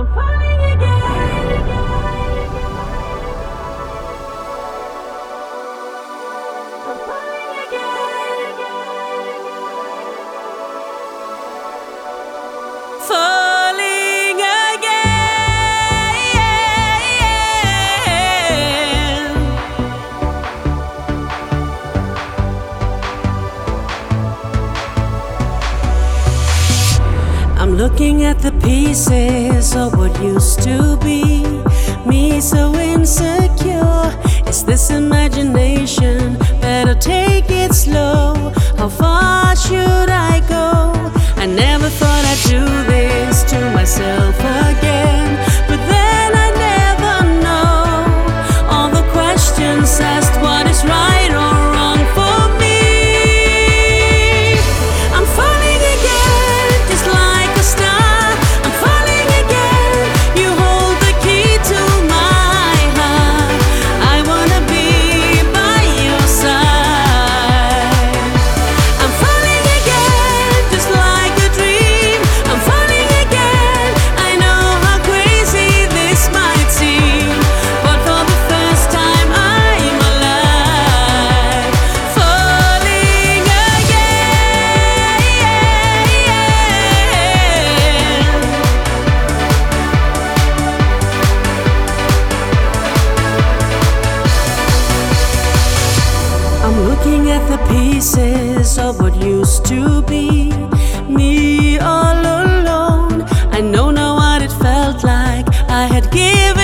I'm falling again. Looking at the pieces of what used to be. Me so insecure. Is this imagination? Better take it slow. How far should I go? I never thought I'd do this to myself again. But then I never know. All the questions asked pieces of what used to be me all alone. I know now what it felt like. I had given